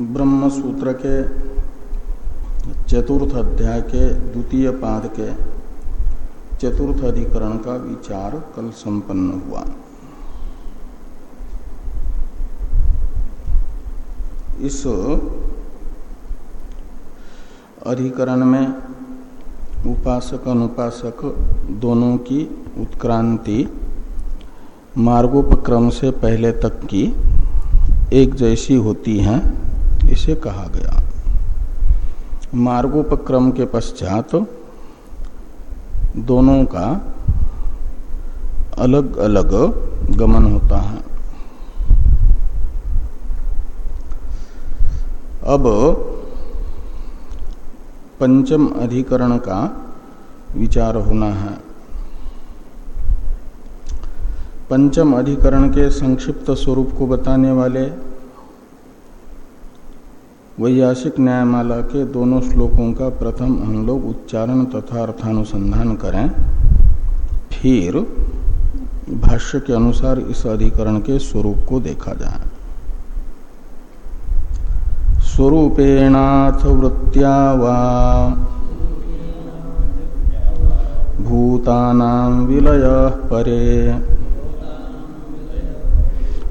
ब्रह्म सूत्र के चतुर्थ अध्याय के द्वितीय पाद के चतुर्थ अधिकरण का विचार कल संपन्न हुआ। इस अधिकरण में उपासक अनुपासक दोनों की उत्क्रांति मार्गोपक्रम से पहले तक की एक जैसी होती हैं। इसे कहा गया। मार्गोपक्रम के पश्चात दोनों का अलग अलग गमन होता है। अब पंचम अधिकरण का विचार होना है। पंचम अधिकरण के संक्षिप्त स्वरूप को बताने वाले वैयासिक न्यायमाला के दोनों श्लोकों का प्रथम हम लोग उच्चारण तथा अर्थानुसंधान करें। फिर भाष्य के अनुसार इस अधिकरण के स्वरूप को देखा जाए। स्वरूपेणाथ वृत्तिया वा भूतानां विलय परे।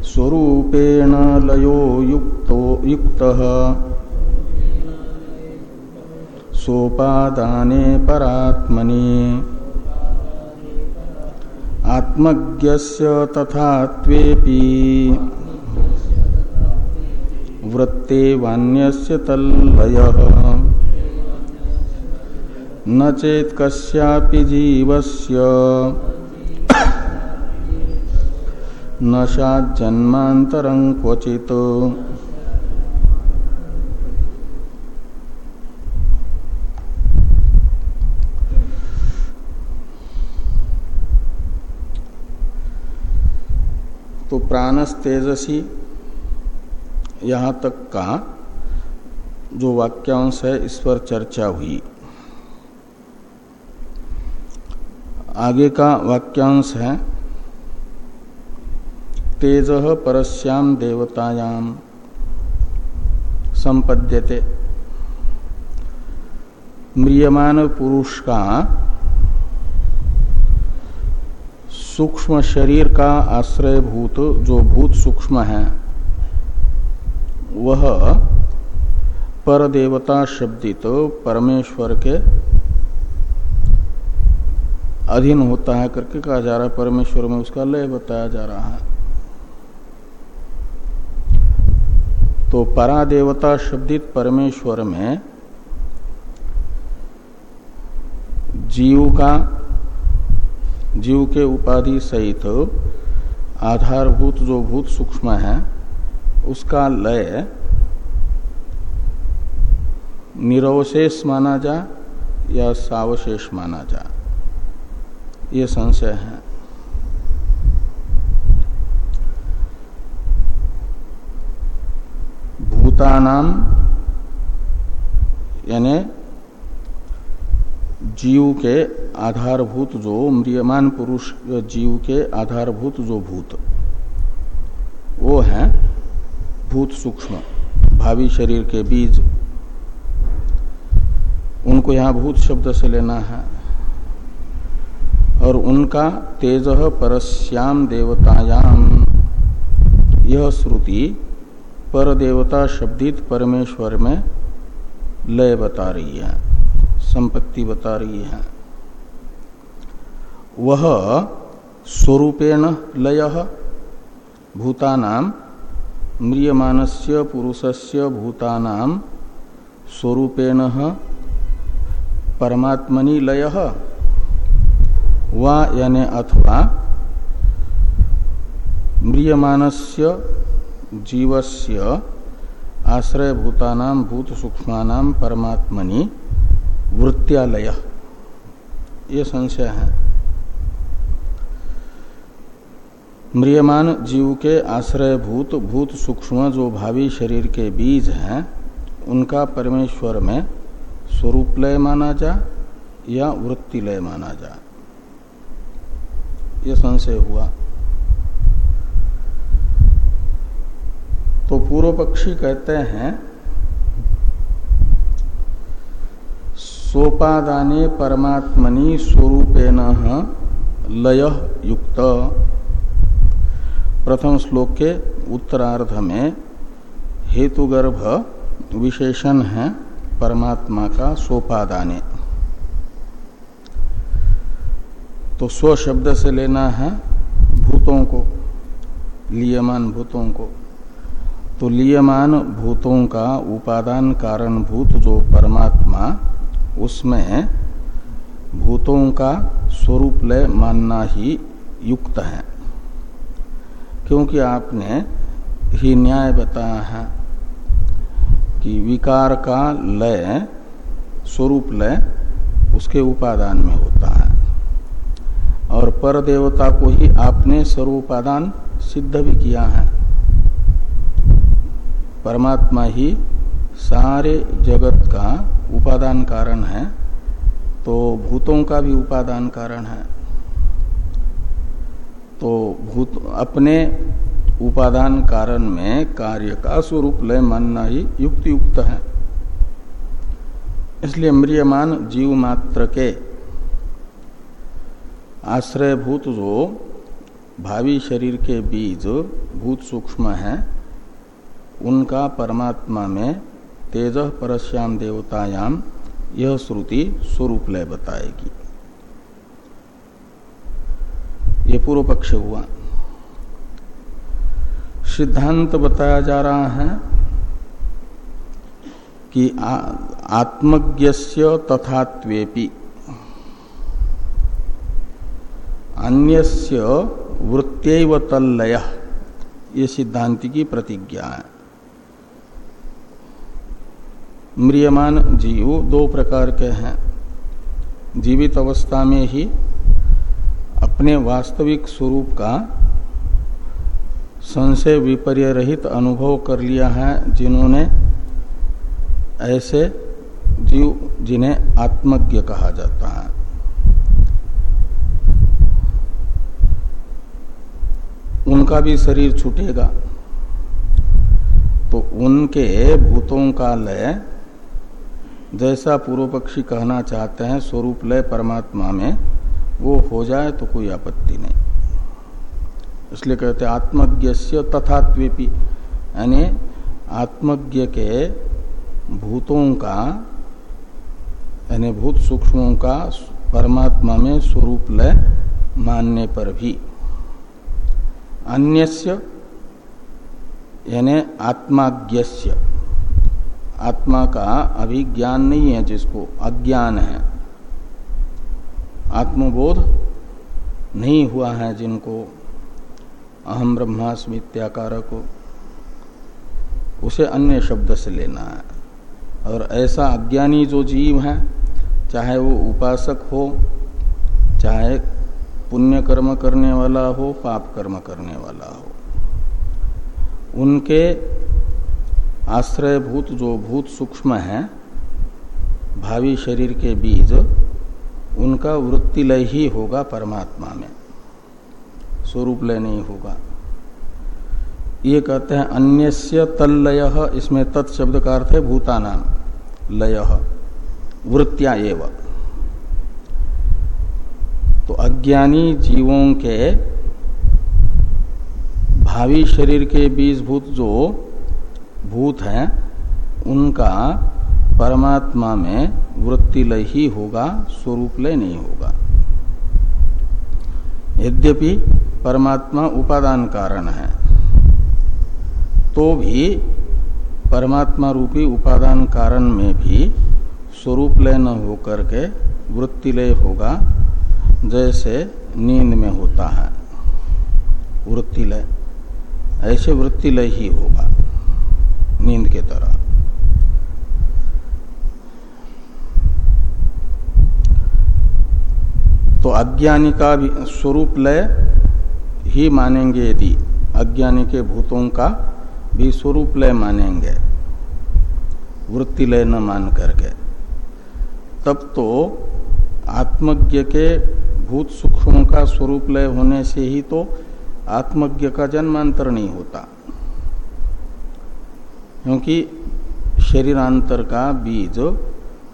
स्वरूपेण लयो युक्तो युक्तः सोपादाने परात्मनि। आत्मज्ञस्य तथात्वेपि वृत्ते वान्यस्य तल्लयः। न चेत् कस्यापि जीवस्य। न जन्मांतरं क्वचित तो प्राणस तेजसी यहाँ तक का जो वाक्यांश है, इस पर चर्चा हुई। आगे का वाक्यांश है, तेज परस्याम देवतायाम संपद्यते। म्रियमान पुरुष का सूक्ष्म शरीर का आश्रय भूत जो भूत सूक्ष्म है, वह पर देवता शब्दित परमेश्वर के अधीन होता है करके कहा जा रहा है। परमेश्वर में उसका लय बताया जा रहा है। तो परादेवता शब्दित परमेश्वर में जीव का जीव के उपाधि सहित आधारभूत जो भूत सूक्ष्म है, उसका लय निरवशेष माना जा या सावशेष माना जा। ये संशय है। भूतानाम यानी जीव के आधारभूत जो म्रियमान पुरुष जीव के आधारभूत जो भूत, वो है भूत सूक्ष्म, भावी शरीर के बीज। उनको यहाँ भूत शब्द से लेना है। और उनका तेज परस्याम देवतायाम यह श्रुति पर देवता शब्दित परमेश्वर में लय बता रही है। संपत्ति बता रही है। वह स्वरूपेण लय भूतानाम म्रियमानस्य पुरुषस्य भूतानाम स्वरूपेण, परमात्मनि लय। वा यानि अथवा म्रियमानस्य जीवस्य आश्रय भूतानाम भूत सूक्ष्म परमात्मनि वृत्त्यालय ये संशय है। म्रियमान जीव के आश्रय भूत भूत सूक्ष्म जो भावी शरीर के बीज हैं, उनका परमेश्वर में स्वरूप लय माना जा या वृत्ति लय माना जा। ये संशय हुआ। तो पूर्व पक्षी कहते हैं सोपादाने परमात्मनि स्वरूपेण लय युक्त। प्रथम श्लोक के उत्तरार्ध में हेतुगर्भ विशेषण है परमात्मा का सोपादाने। तो स्व शब्द से लेना है भूतों को, लियमान भूतों को। तो लियमान भूतों का उपादान कारण भूत जो परमात्मा उसमें भूतों का स्वरूप लय मानना ही युक्त है। क्योंकि आपने ही न्याय बताया है कि विकार का लय, स्वरूप लय उसके उपादान में होता है। और पर देवता को ही आपने सर्वोपादान सिद्ध भी किया है। परमात्मा ही सारे जगत का उपादान कारण है तो भूतों का भी उपादान कारण है। तो भूत अपने उपादान कारण में कार्य का स्वरूप लय मानना ही युक्त युक्त है। इसलिए म्रियमान जीव मात्र के आश्रयभूत जो भावी शरीर के बीज भूत सूक्ष्म है, उनका परमात्मा में तेज परश्याम देवतायाम यह श्रुति स्वरूप लय बताएगी। ये पूर्व पक्ष हुआ। सिद्धांत बताया जा रहा है कि आत्मज्ञस्य तथात्वेपि अन्यस्य वृत्त्यव तल्लय। ये सिद्धांति की प्रतिज्ञा है। म्रियमान जीव दो प्रकार के हैं। जीवित अवस्था में ही अपने वास्तविक स्वरूप का संशय विपर्य रहित अनुभव कर लिया है, जिन्होंने ऐसे जीव जिन्हें आत्मज्ञ कहा जाता है। उनका भी शरीर छूटेगा। तो उनके भूतों का लय जैसा पूर्व पक्षी कहना चाहते हैं, स्वरूप लय परमात्मा में, वो हो जाए तो कोई आपत्ति नहीं। इसलिए कहते आत्मज्ञ तथात्वेपी। यानी आत्मज्ञ के भूतों का, यानी भूत सूक्ष्मों का परमात्मा में स्वरूप लय मानने पर भी। अन्यस्य, यानी आत्माज्ञस्य। आत्मा का अभी ज्ञान नहीं है जिसको अज्ञान है। आत्मबोध नहीं हुआ है जिनको अहम ब्रह्मास्मि को। उसे अन्य शब्द से लेना है। और ऐसा अज्ञानी जो जीव है, चाहे वो उपासक हो, चाहे पुण्य कर्म करने वाला हो, पाप कर्म करने वाला हो, उनके आश्रयभूत जो भूत सूक्ष्म है, भावी शरीर के बीज, उनका वृत्ति लय ही होगा परमात्मा में। स्वरूप लय नहीं होगा। ये कहते हैं, अन्यस्य तल्लय, इसमें तत्शब्द का अर्थ है भूतानाम लय, वृत्तिया एव। तो अज्ञानी जीवों के भावी शरीर के बीजभूत जो भूत हैं, उनका परमात्मा में वृत्ति लय ही होगा स्वरूप लय नहीं होगा। यद्यपि परमात्मा उपादान कारण है तो भी परमात्मा रूपी उपादान कारण में भी स्वरूप लय न होकर के वृत्ति लय होगा, जैसे नींद में होता है। वृत्ति लय ऐसे वृत्ति लय ही होगा। नींद के तरह तो अज्ञानी का स्वरूप लय ही मानेंगे यदि अज्ञानी के भूतों का भी स्वरूप लय मानेंगे, वृत्ति लय न मान करके, तब तो आत्मज्ञ के भूत सूक्ष्मों का स्वरूप लय होने से ही तो आत्मज्ञ का जन्मांतर नहीं होता। क्योंकि शरीरांतर का बीज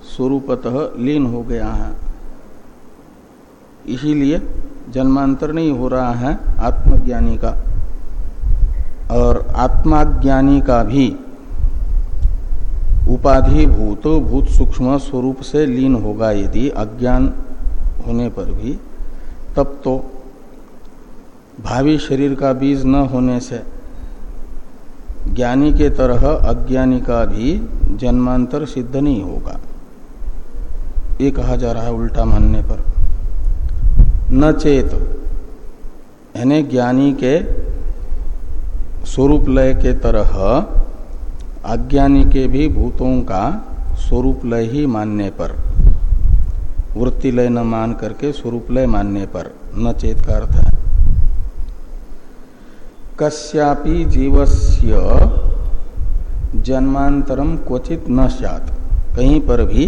स्वरूपतः लीन हो गया है। इसीलिए जन्मांतर नहीं हो रहा है आत्मज्ञानी का। और आत्माज्ञानी का भी उपाधि भूत भूत सूक्ष्म स्वरूप से लीन होगा यदि अज्ञान होने पर भी, तब तो भावी शरीर का बीज न होने से ज्ञानी के तरह अज्ञानी का भी जन्मांतर सिद्ध नहीं होगा। ये कहा जा रहा है उल्टा मानने पर। न चेत, यानी ज्ञानी के स्वरूप लय के तरह अज्ञानी के भी भूतों का स्वरूप लय ही मानने पर, वृत्ति लय न मान करके स्वरूप लय मानने पर, न चेत का अर्थ है। कस्यापि जीवस्य जन्मांतरम क्वचित न सात कहीं पर भी,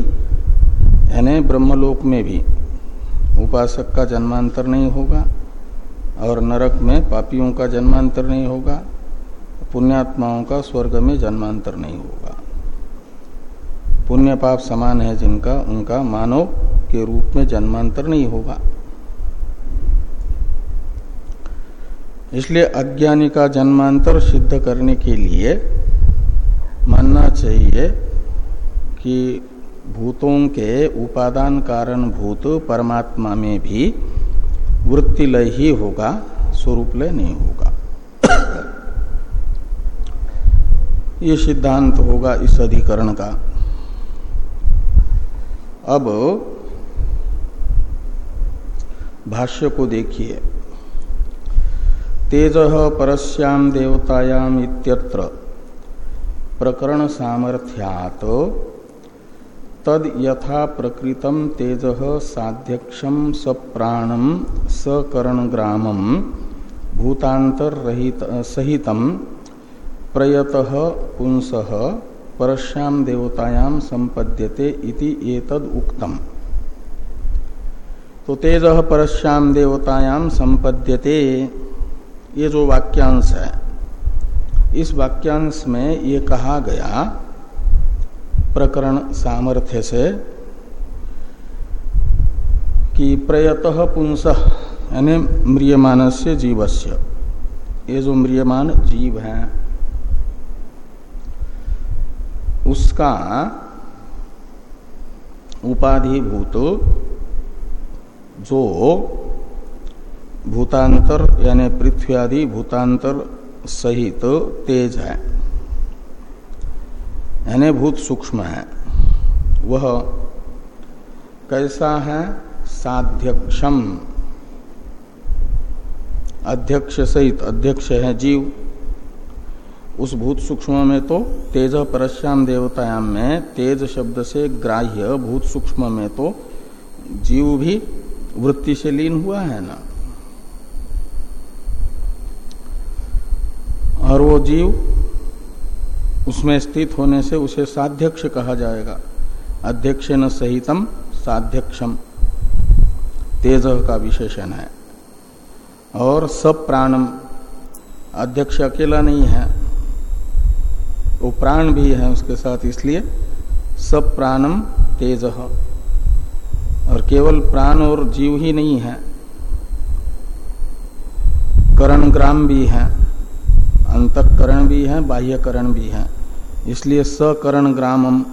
यानी ब्रह्मलोक में भी, उपासक का जन्मांतर नहीं होगा और नरक में पापियों का जन्मांतर नहीं होगा, पुण्यात्माओं का स्वर्ग में जन्मांतर नहीं होगा। पुण्य पाप समान है जिनका, उनका मानव के रूप में जन्मांतर नहीं होगा। इसलिए अज्ञानी का जन्मांतर सिद्ध करने के लिए मानना चाहिए कि भूतों के उपादान कारण भूत परमात्मा में भी वृत्ति लय ही होगा स्वरूप लय नहीं होगा। ये सिद्धांत होगा इस अधिकरण का। अब भाष्य को देखिए। तेज परस्याम देवतायाम इत्यत्र। प्रकरण सामर्थ्यात तद यथा प्रकृतम तेज साध्यक्षम सप्राणम सकरणग्रामम भूतांतर रहित सहितम प्रयत पुंस परश्याम देवतायाम संपद्यते इति एतद उक्तम। तो तेज परश्याम देवतायाम संपद्यते ये जो वाक्यांश है, इस वाक्यांश में ये कहा गया, प्रकरण सामर्थ्य से, कि प्रयत पुंस, यानी म्रियमान से जीवस्य, ये जो म्रियमान जीव है, उसका उपाधिभूत जो भूतांतर यानी पृथ्वी आदि भूतांतर सहित तो तेज है। यानी भूत सूक्ष्म है। वह कैसा है? साध्यक्षम। अध्यक्ष सहित अध्यक्ष है जीव। उस भूत सूक्ष्म में तो तेज परश्याम देवतायाम में तेज शब्द से ग्राह्य भूत सूक्ष्म में तो जीव भी वृत्ति से लीन हुआ है ना? और वो जीव उसमें स्थित होने से उसे साध्यक्ष कहा जाएगा। अध्यक्ष न सहितम साध्यक्षम। तेज का विशेषण है। और सब प्राणम। अध्यक्ष अकेला नहीं है। वो प्राण भी है उसके साथ, इसलिए सब प्राणम तेज। और केवल प्राण और जीव ही नहीं है। करण ग्राम भी है। अंतकरण भी है, बाह्यकरण भी है। इसलिए सकरण ग्रामम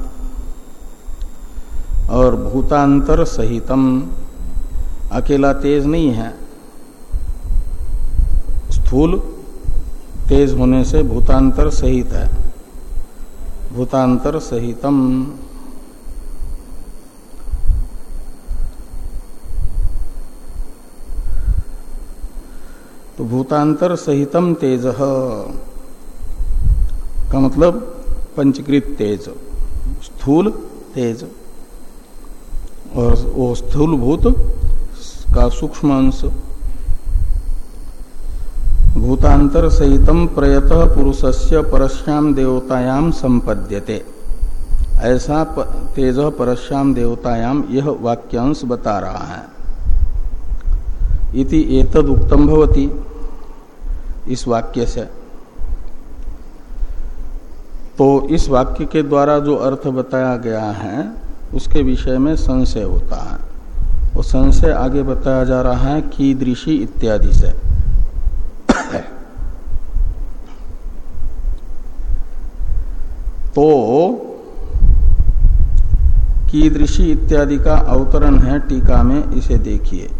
और भूतांतर सहितम। अकेला तेज नहीं है। स्थूल तेज होने से भूतांतर सहित है। भूतांतर सहितम। तो भूतांतर सहितम तेज। का मतलब पंचकृत तेज, स्थूल तेज। और वो स्थूल भूत का सूक्ष्म अंश। भूतांतर सहितम प्रयत पुरुषस्य परश्याम देवतायाम संपद्यते। ऐसा तेज परश्याम देवतायाम यह वाक्यांश बता रहा है। इति एतद उक्तम भवती। इस वाक्य से। तो इस वाक्य के द्वारा जो अर्थ बताया गया है, उसके विषय में संशय होता है। वो संशय आगे बताया जा रहा है, कीदृशी इत्यादि से। तो कीदृशी इत्यादि का अवतरण है, टीका में इसे देखिए।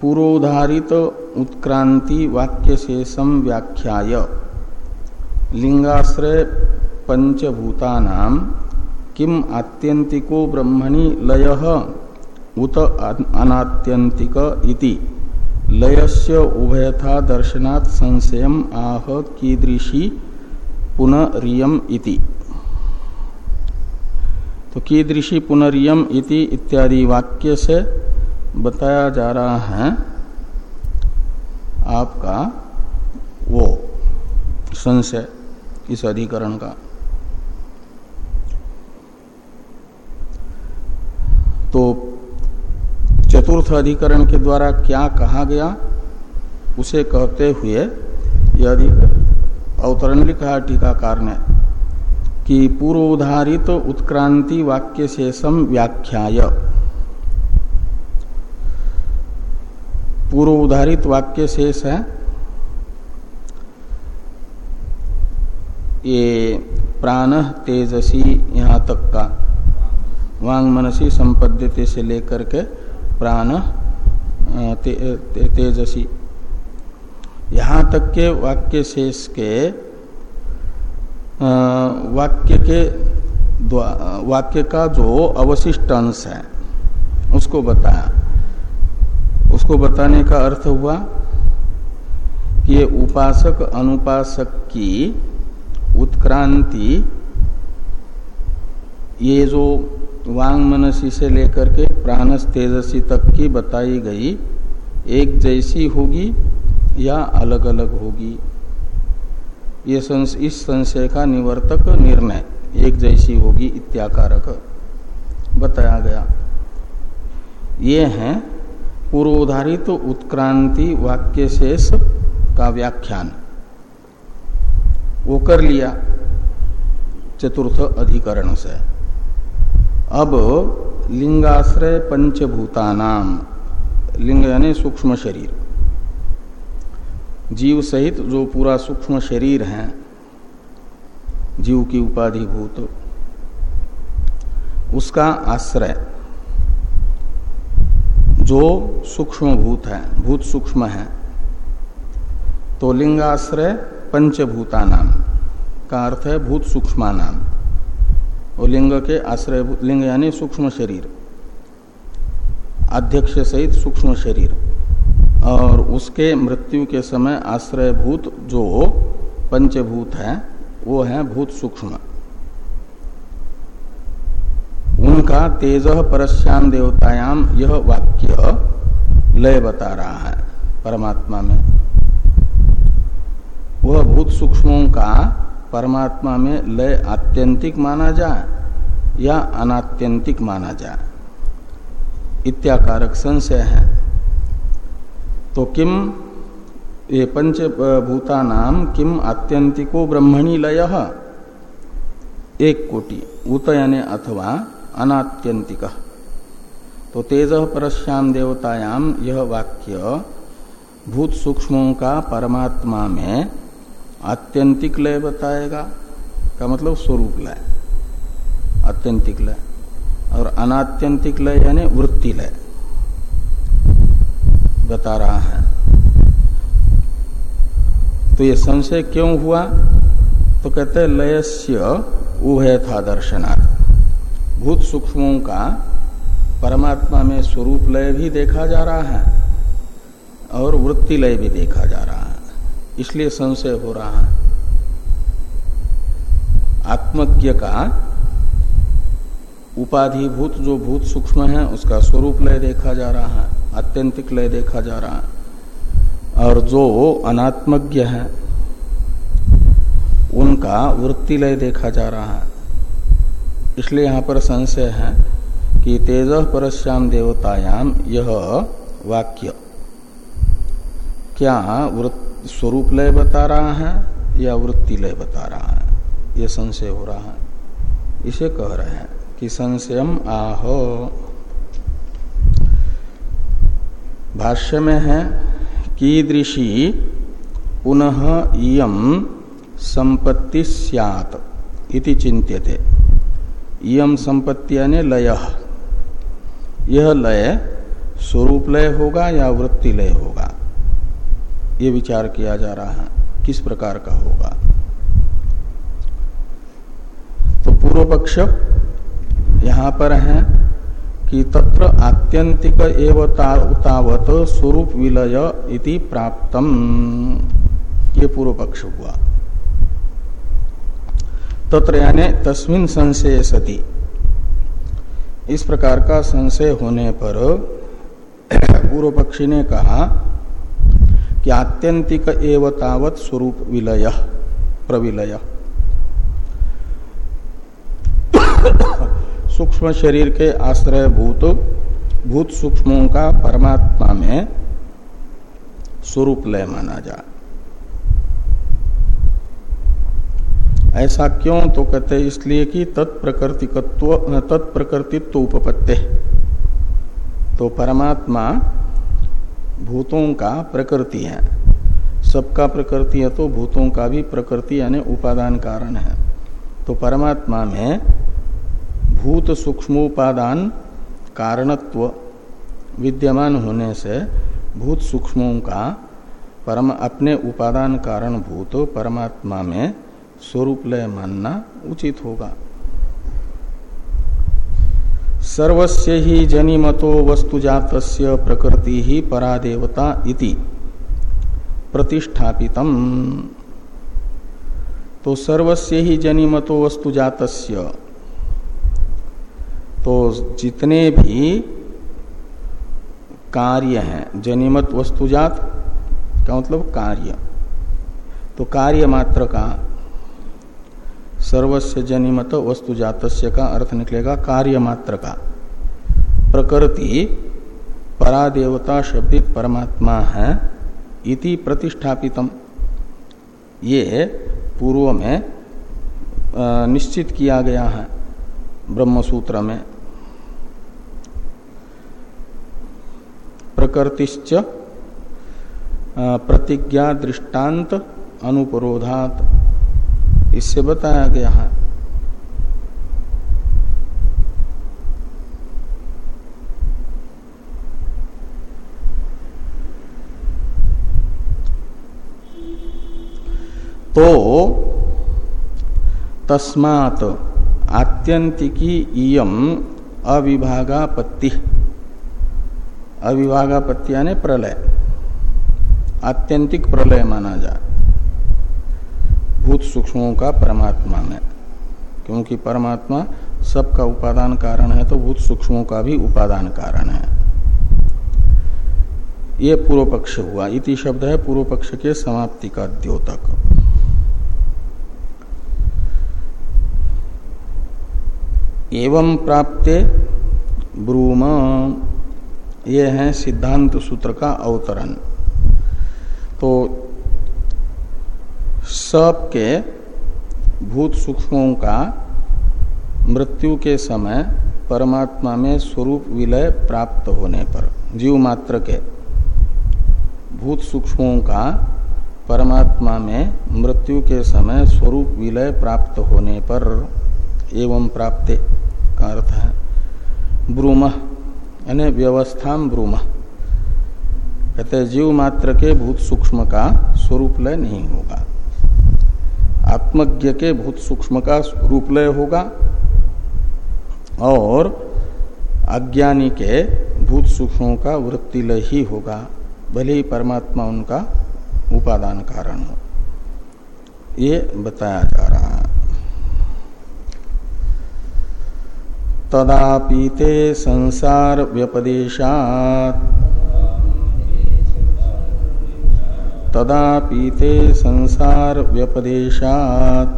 पूर्वोधारित उत्क्रांति वाक्य से व्याख्याय। लिंगाश्रय पंचभूतानाम किम आत्यंतिको ब्रह्मणि लय उत अनात्यंतिक इति। लयस्य उभयथा दर्शनात् संशयम आह कीदृशी पुनरियम इति। तो कीदृशी पुनरियम इति इत्यादि वाक्य से बताया जा रहा है। आपका वो संशय इस अधिकरण का। तो चतुर्थ अधिकरण के द्वारा क्या कहा गया, उसे कहते हुए यदि अवतरण लिखा टीकाकार ने, कि पूर्वोधारित उत्क्रांति वाक्य सम व्याख्याय। पूर्व उदाहरित वाक्य शेष है। ये प्राण तेजसी यहाँ तक का। वांग मनसी संपद्यते से लेकर के प्राण ते, ते, तेजसी। यहाँ तक के वाक्य शेष के वाक्य के वाक्य का जो अवशिष्ट अंश है उसको बताया। उसको बताने का अर्थ हुआ कि ये उपासक अनुपासक की उत्क्रांति ये जो वांग मनसी से लेकर के प्राणस तेजसी तक की बताई गई एक जैसी होगी या अलग अलग होगी? ये संस, इस संशय का निवर्तक निर्णय एक जैसी होगी इत्याकारक बताया गया। ये है पूर्वोधारित तो उत्क्रांति वाक्य शेष का व्याख्यान। वो कर लिया चतुर्थ अधिकरण से। अब लिंगाश्रय पंचभूतानाम, लिंग यानी सूक्ष्म शरीर। जीव सहित जो पूरा सूक्ष्म शरीर है, जीव की उपाधि भूत उसका आश्रय जो सूक्ष्म भूत है, भूत सूक्ष्म है तो लिंगाश्रय पंचभूता नाम का अर्थ है भूत सूक्ष्म नाम और लिंग के आश्रय, लिंग यानी सूक्ष्म शरीर, अध्यक्ष सहित सूक्ष्म शरीर, और उसके मृत्यु के समय आश्रयभूत जो पंचभूत है, वो है भूत सूक्ष्म। उनका तेज परश्याम देवतायाम यह वाक्य लय बता रहा है परमात्मा में। वह भूत सूक्ष्मों का परमात्मा में लय आत्यंतिक माना जाए या अनात्यंतिक माना जाए। इत्याकारक संशय है। तो किम, ये पंच भूता नाम किम आत्यंतिको ब्रह्मणी लय? एक कोटि, उत यानी अथवा अनात्यंतिक। तो तेज परश्याम देवतायाम यह वाक्य भूत सूक्ष्मों का परमात्मा में आत्यंतिक लय बताएगा, का मतलब स्वरूप लय, आत्यंतिक लय, और अनात्यंतिक लय यानी वृत्ति लय बता रहा है। तो ये संशय क्यों हुआ? तो कहते लयस्य उभय था दर्शनार्थ भूत सूक्ष्मों का परमात्मा में स्वरूप लय भी देखा जा रहा है और वृत्ति लय भी देखा जा रहा है। इसलिए संशय हो रहा है। आत्मज्ञ का उपाधिभूत जो भूत सूक्ष्म है, उसका स्वरूप लय देखा जा रहा है, आत्यंतिक लय देखा जा रहा है। और जो अनात्मज्ञ है, उनका वृत्ति लय देखा जा रहा है। इसलिए यहाँ पर संशय है कि तेज परश्याम देवतायाम यह वाक्य। क्या वृत्ति स्वरूप लय बता रहा है या वृत्ति लय बता रहा है? यह संशय हो रहा है। इसे कह रहे हैं कि संशयम आहो। भाष्य में है, कीदृशी पुनः इयम संपत्ति सियात इति चिंत्यते इयम संपत्ति यानी लय। यह लय स्वरूप लय होगा या वृत्ति लय होगा? ये विचार किया जा रहा है। किस प्रकार का होगा? तो पूर्व पक्ष यहाँ पर है कि तत्र आत्यंतिक स्वरूप विलय इति प्राप्तम। ये पूर्व पक्ष हुआ। तत्र यानी तस्मिन संशय सती। इस प्रकार का संशय होने पर पूर्व पक्षी ने कहा कि आत्यंतिक एवतावत स्वरूप विलय, प्रविलय। सूक्ष्म शरीर के आश्रय भूत भूत सूक्ष्मों का परमात्मा में स्वरूप लय माना जा ऐसा क्यों? तो कहते इसलिए कि तत्प्रकृतिकत्व तत्प्रकृतित्व उपपत्ति। तो परमात्मा भूतों का प्रकृति है। सबका प्रकृति है तो भूतों का भी प्रकृति यानी उपादान कारण है। तो परमात्मा में भूत सूक्ष्मोपादान कारणत्व विद्यमान होने से भूत सूक्ष्मों का परम, अपने उपादान कारण भूत परमात्मा में स्वरूप लय मानना उचित होगा। सर्वस्य ही जनिमतो वस्तुजात प्रकृति ही परादेवता इति प्रतिष्ठापितम। तो सर्वस्य ही जनिमतो वस्तुजात तो जितने भी कार्य हैं, जनिमत वस्तुजात का मतलब कार्य तो कार्य मात्र का सर्वस्य जनिमत वस्तुजात का अर्थ निकलेगा कार्य मात्र का। प्रकृति परादेवता शब्दित परमात्मा है, इति प्रतिष्ठापितम। ये पूर्व में निश्चित किया गया है ब्रह्म सूत्र में। प्रकृतिश्च प्रतिज्ञा दृष्टांत अनुपरोधात इससे बताया गया है। तो तस्मात आत्यंतिकी इयम अविभागापत्ति। अविभागापत्ति यानी प्रलय। आत्यंतिक प्रलय माना जाए भूत सूक्ष्मों का परमात्मा में। क्योंकि परमात्मा सबका उपादान कारण है तो भूत सूक्ष्मों का भी उपादान कारण है। ये पूर्व पक्ष हुआ। इति शब्द है पूर्व पक्ष के समाप्ति का द्योतक। एवं प्राप्ते ब्रूम। ये है सिद्धांत सूत्र का अवतरण तो सब के भूत सूक्ष्मों का मृत्यु के समय परमात्मा में स्वरूप विलय प्राप्त होने पर, जीव मात्र के भूत सूक्ष्मों का परमात्मा में मृत्यु के समय स्वरूप विलय प्राप्त होने पर एवं प्राप्त का अर्थ है ब्रूम, यानी व्यवस्था ब्रूम। कहते जीव मात्र के भूत सूक्ष्म का स्वरूप लय नहीं होगा। आत्मज्ञ के भूत सूक्ष्म का स्वरूप लय होगा। और अज्ञानी के भूत सूक्ष्मों का वृत्ति लय ही होगा। भले ही परमात्मा उनका उपादान कारण हो। ये बताया जा रहा है। तदापीते संसार व्यपदेशात। तदापीते संसार व्यपदेशात।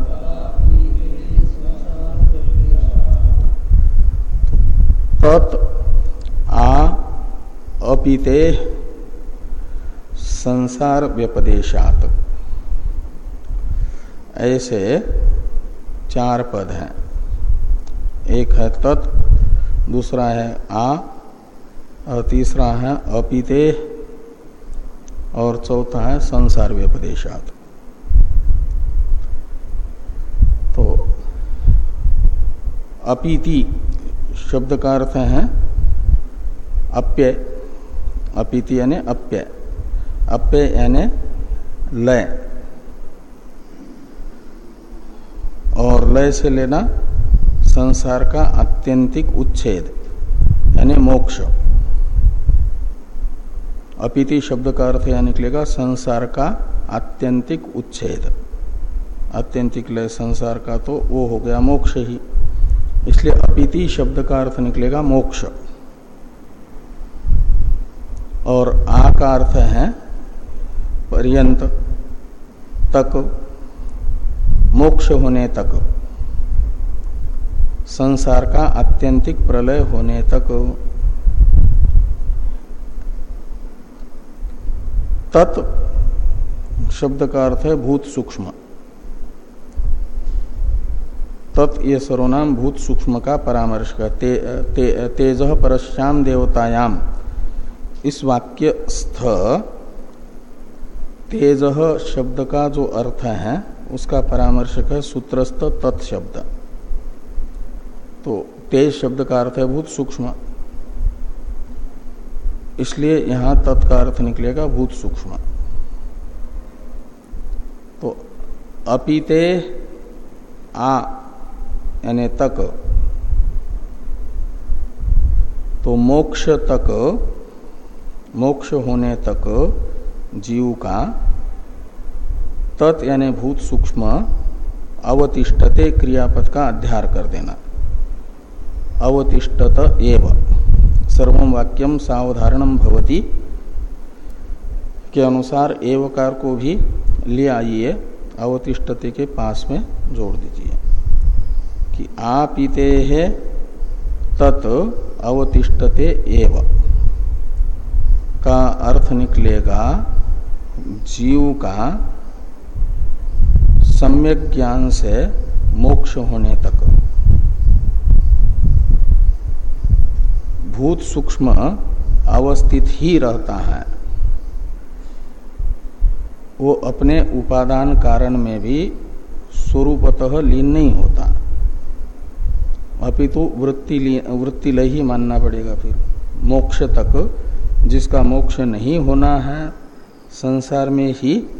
तत् आ अपीते संसार व्यपदेशात। ऐसे चार पद हैं। एक है तत्, दूसरा है आ, और तीसरा है अपीते। और चौथा है संसार व्यपदेशात। तो अपीति शब्द का अर्थ है अप्य अपीति यानी अप्य अप्य यानी लय। और लय से लेना संसार का आत्यंतिक उच्छेद, यानी मोक्ष। अपीति शब्द का अर्थ यह निकलेगा, संसार का आत्यंतिक उच्छेद। आत्यंतिक लय संसार का तो वो हो गया मोक्ष ही। इसलिए अपीति शब्द का अर्थ निकलेगा मोक्ष। और आ का अर्थ है पर्यंत, तक, मोक्ष होने तक। संसार का आत्यंतिक प्रलय होने तक। तत् शब्द का अर्थ है भूत सूक्ष्म। तत् ये सर्वनाम भूत सूक्ष्म का परामर्श का ते, ते, तेज परश्याम देवतायाम। इस वाक्य स्थ तेज शब्द का जो अर्थ है उसका परामर्शक है सूत्रस्थ तत्शब्द तो तेज शब्द का अर्थ है भूत सूक्ष्म। इसलिए यहाँ तत्का अर्थ निकलेगा भूत सूक्ष्म। तो अपीते आ, यानी तक तो मोक्ष तक, मोक्ष होने तक जीव का तत्, यानी भूत सूक्ष्म, अवतिष्ठते क्रियापद का अध्यार कर देना। अवतिष्ठत एव। सर्व वाक्यम सावधारणम भवती। के अनुसार एवकार को भी ले आइए, अवतिष्ठते के पास में जोड़ दीजिए। कि आपीते है, तत् अवतिष्ठते एव। का अर्थ निकलेगा, जीव का सम्यक ज्ञान से मोक्ष होने तक। भूत सूक्ष्म अवस्थित ही रहता है। वो अपने उपादान कारण में भी स्वरूपतः लीन नहीं होता। अपितु वृत्ति वृत्ति लय ही मानना पड़ेगा फिर। मोक्ष तक, जिसका मोक्ष नहीं होना है, संसार में ही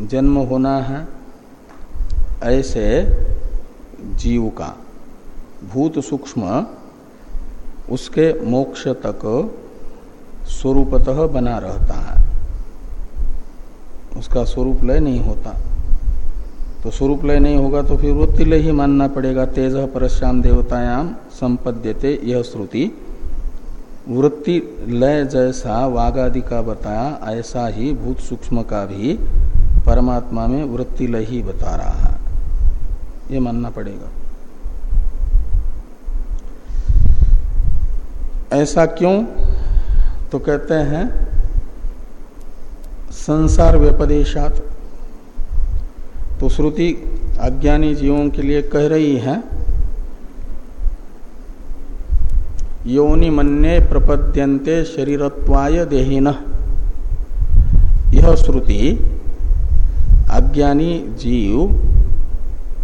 जन्म होना है, ऐसे जीव का। भूत सूक्ष्म उसके मोक्ष तक स्वरूपतः बना रहता है। उसका स्वरूप लय नहीं होता। तो स्वरूप लय नहीं होगा तो फिर वृत्ति लय ही मानना पड़ेगा। तेज परश्याम देवतायाम संपद्यते यह श्रुति। वृत्ति लय जैसा वागादि का बताया, ऐसा ही भूत सूक्ष्म का भी परमात्मा में वृत्ति लय ही बता रहा है। ये मानना पड़ेगा। ऐसा क्यों? तो कहते हैं, संसार व्यपदेशात। तो श्रुति अज्ञानी जीवों के लिए कह रही है, योनि मन्ये प्रपद्यन्ते शरीरत्वाय देहिन। यह श्रुति अज्ञानी जीव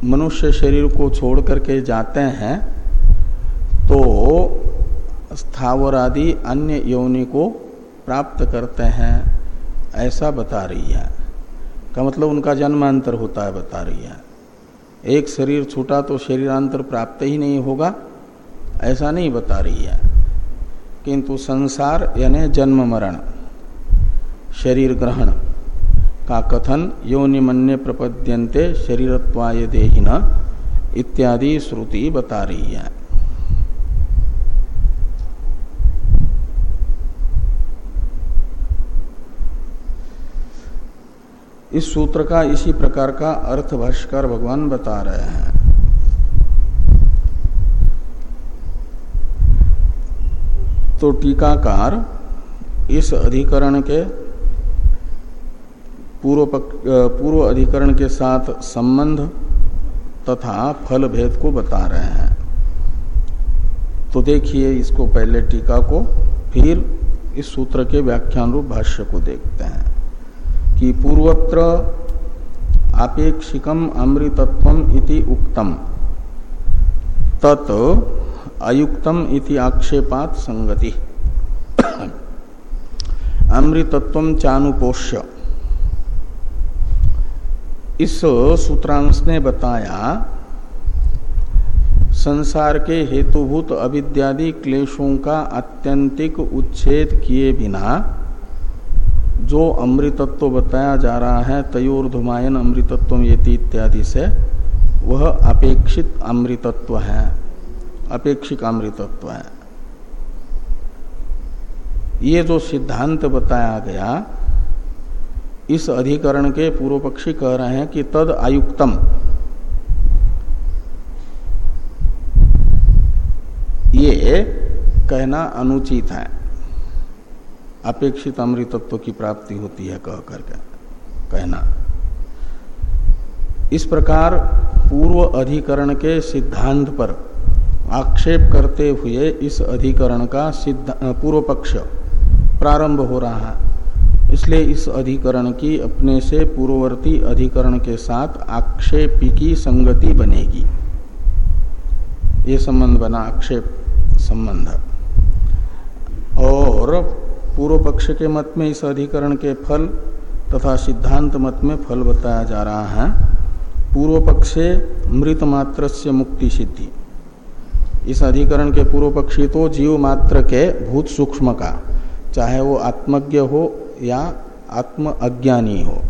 मनुष्य शरीर को छोड़ करके जाते हैं तो स्थावर आदि अन्य योनि को प्राप्त करते हैं, ऐसा बता रही है। का मतलब उनका जन्मांतर होता है, बता रही है। एक शरीर छूटा तो शरीरांतर प्राप्त ही नहीं होगा, ऐसा नहीं बता रही है। किंतु संसार यानी जन्म मरण, शरीर ग्रहण का कथन योनिमन्य प्रपद्यन्ते शरीरत्वाय देहिन इत्यादि श्रुति बता रही है। इस सूत्र का, इसी प्रकार का अर्थ भाष्कर भगवान बता रहे हैं। तो टीकाकार इस अधिकरण के पूर्व पूर्व अधिकरण के साथ संबंध तथा फल भेद को बता रहे हैं। तो देखिए इसको पहले टीका को, फिर इस सूत्र के व्याख्यान रूप भाष्य को देखते हैं। कि पूर्वत्र आपेक्षिकम अमृतत्व इति उक्तम। तत् अयुक्तम इति आक्षेपात संगति। अमृतत्व चानुपोष्य। इस सूत्रांश ने बताया, संसार के हेतुभूत अविद्यादि क्लेशों का अत्यंतिक उच्छेद किए बिना जो अमृतत्व बताया जा रहा है, तयोर्धुमायन अमृतत्व ये इत्यादि से, वह अपेक्षित अमृतत्व है। अपेक्षिक अमृतत्व है। ये जो सिद्धांत बताया गया, इस अधिकरण के पूर्व पक्षी कह रहे हैं कि तद आयुक्तम। ये कहना अनुचित है। अपेक्षित अमृतत्व की प्राप्ति होती है, कह करके, कहना। इस प्रकार पूर्व अधिकरण के सिद्धांत पर आक्षेप करते हुए इस अधिकरण का सिद्ध पूर्व पक्ष प्रारंभ हो रहा है। इसलिए इस अधिकरण की अपने से पूर्ववर्ती अधिकरण के साथ आक्षेपी की संगति बनेगी। ये संबंध बना आक्षेप संबंध। और पूर्व पक्ष के मत में इस अधिकरण के फल तथा सिद्धांत मत में फल बताया जा रहा है। पूर्व पक्षे मृत मात्र से मुक्ति सिद्धि। इस अधिकरण के पूर्व पक्षी तो जीव मात्र के भूत सूक्ष्म का, चाहे वो आत्मज्ञ हो या आत्म अज्ञानी हो।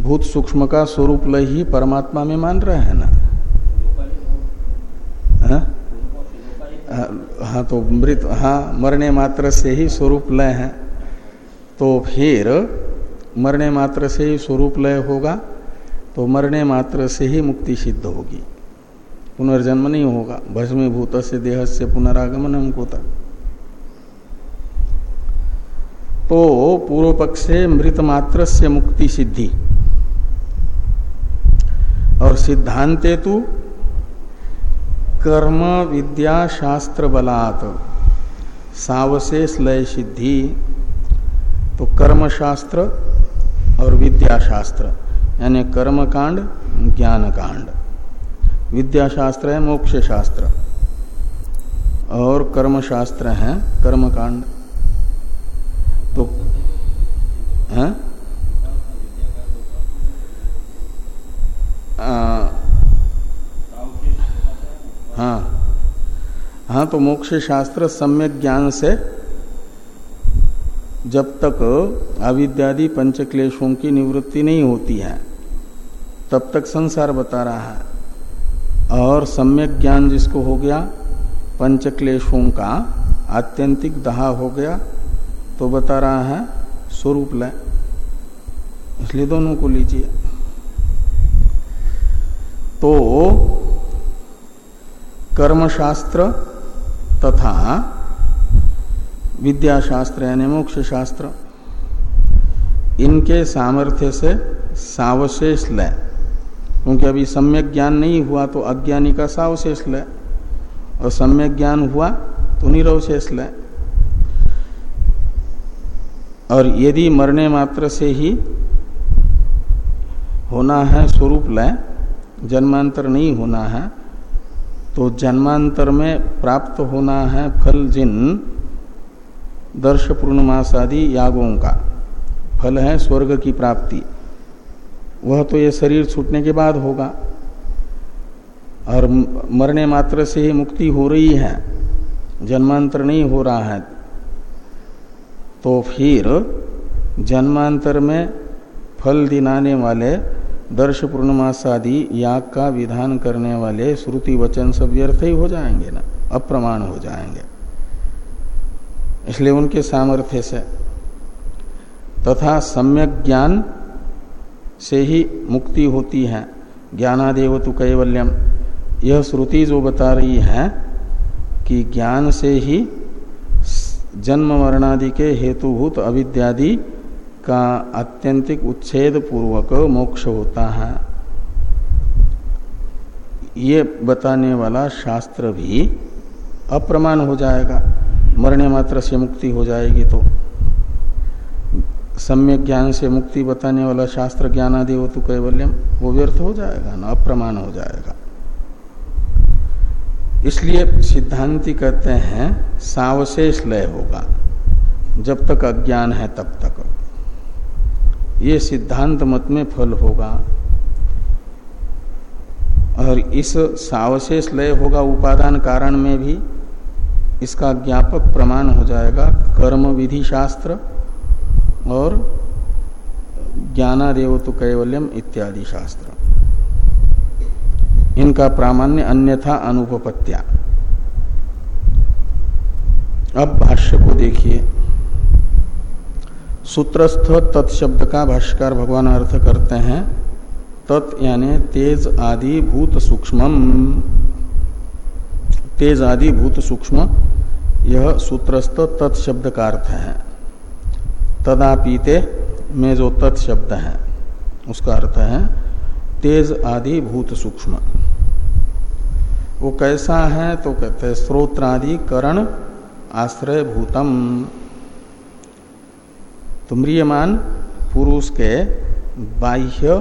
भूत सूक्ष्म का स्वरूप लय ही परमात्मा में मान रहे हैं ना? हाँ तो मृत हाँ मरने मात्र से ही स्वरूप लय है। तो फिर मरने मात्र से ही स्वरूप लय होगा तो मरने मात्र से ही मुक्ति सिद्ध होगी। पुनर्जन्म नहीं होगा। भस्मीभूत से देह से पुनरागमन तक तो पूर्व पक्ष मृत मात्र से मुक्ति सिद्धि। और सिद्धांते तो कर्म विद्या शास्त्र बलात्। सावशेष लय सिद्धि तो कर्म शास्त्र और विद्या शास्त्र यानी कर्म कांड ज्ञान कांड विद्या शास्त्र है मोक्ष शास्त्र और कर्म शास्त्र है कर्म कांड तो है? हाँ। हाँ तो मोक्ष शास्त्र सम्यक ज्ञान से जब तक अविद्यादि पंचक्लेशों की निवृत्ति नहीं होती है, तब तक संसार बता रहा है। और सम्यक ज्ञान जिसको हो गया पंच पंचक्लेशों का आत्यंतिक दहा हो गया तो बता रहा है, स्वरूप लय इसलिए दोनों को लीजिए। तो कर्मशास्त्र तथा विद्याशास्त्र यानी मोक्ष शास्त्र इनके सामर्थ्य से सावशेष लय क्योंकि अभी सम्यक ज्ञान नहीं हुआ तो अज्ञानी का सावशेष लय और सम्यक ज्ञान हुआ तो निरवशेष लय और यदि मरने मात्र से ही होना है, स्वरूप लय जन्मांतर नहीं होना है तो जन्मांतर में प्राप्त होना है फल जिन दर्श पूर्णमास आदि यागों का। फल है स्वर्ग की प्राप्ति। वह तो ये शरीर छूटने के बाद होगा। और मरने मात्र से ही मुक्ति हो रही है। जन्मांतर नहीं हो रहा है। तो फिर जन्मांतर में फल दिलाने वाले दर्श पूर्णमासादि याग का विधान करने वाले श्रुति वचन सब व्यर्थ ही हो जाएँगे ना, अप्रमाण हो जाएँगे। इसलिए उनके सामर्थ्य से तथा सम्यक ज्ञान से ही मुक्ति होती है, ज्ञानादेव तो कैवल्यम। यह श्रुति जो बता रही है कि ज्ञान से ही जन्म मरणादि के हेतुभूत अविद्यादि का अत्यंतिक उच्छेद पूर्वक मोक्ष होता है। ये बताने वाला शास्त्र भी अप्रमाण हो जाएगा, मरने मात्र से मुक्ति हो जाएगी तो। सम्यक ज्ञान से मुक्ति बताने वाला शास्त्र ज्ञान आदि हो तो कैवल्यम, वो व्यर्थ हो जाएगा ना, अप्रमाण हो जाएगा। इसलिए सिद्धांति कहते हैं, सावशेष लय होगा, जब तक अज्ञान है तब तक। ये सिद्धांत मत में फल होगा। और इस सावशेष लय होगा उपादान कारण में भी, इसका ज्ञापक प्रमाण हो जाएगा कर्म विधि शास्त्र और ज्ञानादेव तो कैवल्यम इत्यादि शास्त्र। इनका प्रामाण्य अन्यथा अनुपत्या अब भाष्य को देखिए। सूत्रस्थ तत्शब्द का भाष्यकार भगवान अर्थ करते हैं, तत् यानी तेज आदि भूत सूक्ष्म तेज आदि भूत सूक्ष्म, यह सूत्रस्थ तत्शब्द का अर्थ है। तदापीते में जो तत्शब्द है, उसका अर्थ है तेज आदि भूत सूक्ष्म। वो कैसा है तो कहते हैं स्रोत्रादि करण आश्रय भूतम। तो म्रियमान पुरुष के बाह्य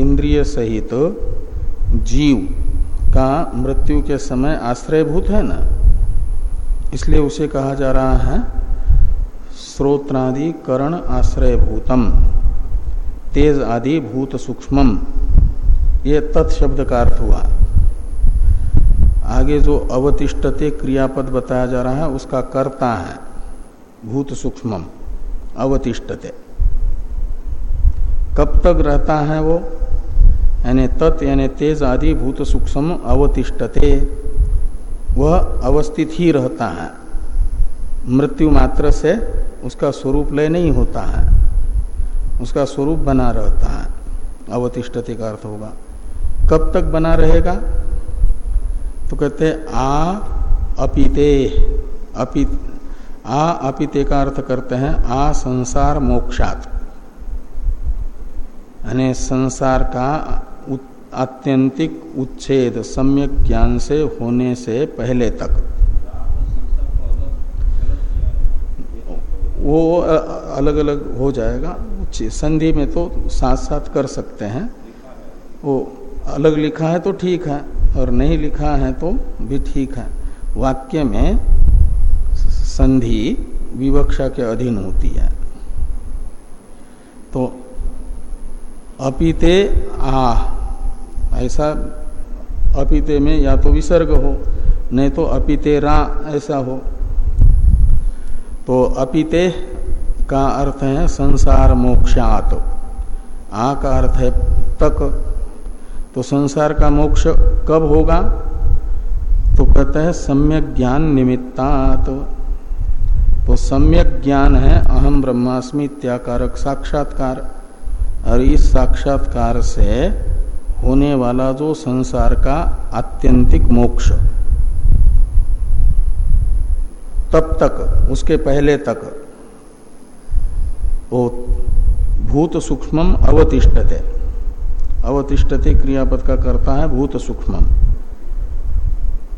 इंद्रिय सहित जीव का मृत्यु के समय आश्रयभूत है ना? इसलिए उसे कहा जा रहा है स्रोत्रादि करण आश्रयभूतम, तेज आदि भूत सूक्ष्मम। ये तत्शब्द का अर्थ हुआ। आगे जो अवतिष्ठते क्रियापद बताया जा रहा है, उसका कर्ता है भूत सूक्ष्मम। अवतिष्ठते। कब तक रहता है वो? यानी तत्, यानी तेज आदि भूत सूक्ष्म अवतिष्ठते। वह अवस्थित ही रहता है। मृत्यु मात्र से उसका स्वरूप लय नहीं होता है। उसका स्वरूप बना रहता है। अवतिष्ठते का अर्थ होगा। कब तक बना रहेगा? तो कहते आ, अपिते। अपित आ अपिते का अर्थ करते हैं, आ संसार मोक्षात। यानी संसार का आत्यंतिक उच्छेद सम्यक ज्ञान से होने से पहले तक। वो अलग अलग हो जाएगा। संधि में तो साथ साथ कर सकते हैं। वो अलग लिखा है तो ठीक है, और नहीं लिखा है तो भी ठीक है। वाक्य में संधि विवक्षा के अधीन होती है। तो अपिते, आ, ऐसा अपिते में या तो विसर्ग हो, नहीं तो अपिते रा ऐसा हो। तो अपिते का अर्थ है संसार मोक्षात। आ का अर्थ है तक। तो संसार का मोक्ष कब होगा? तो कहते हैं सम्यक ज्ञान निमित्तात। तो सम्यक ज्ञान है, अहम ब्रह्मास्मि इत्याकारक साक्षात्कार। और इस साक्षात्कार से होने वाला जो संसार का आत्यंतिक मोक्ष, तब तक, उसके पहले तक, वो भूत सूक्ष्म अवतिष्ठते। अवतिष्ठते क्रियापद का करता है भूत सूक्ष्म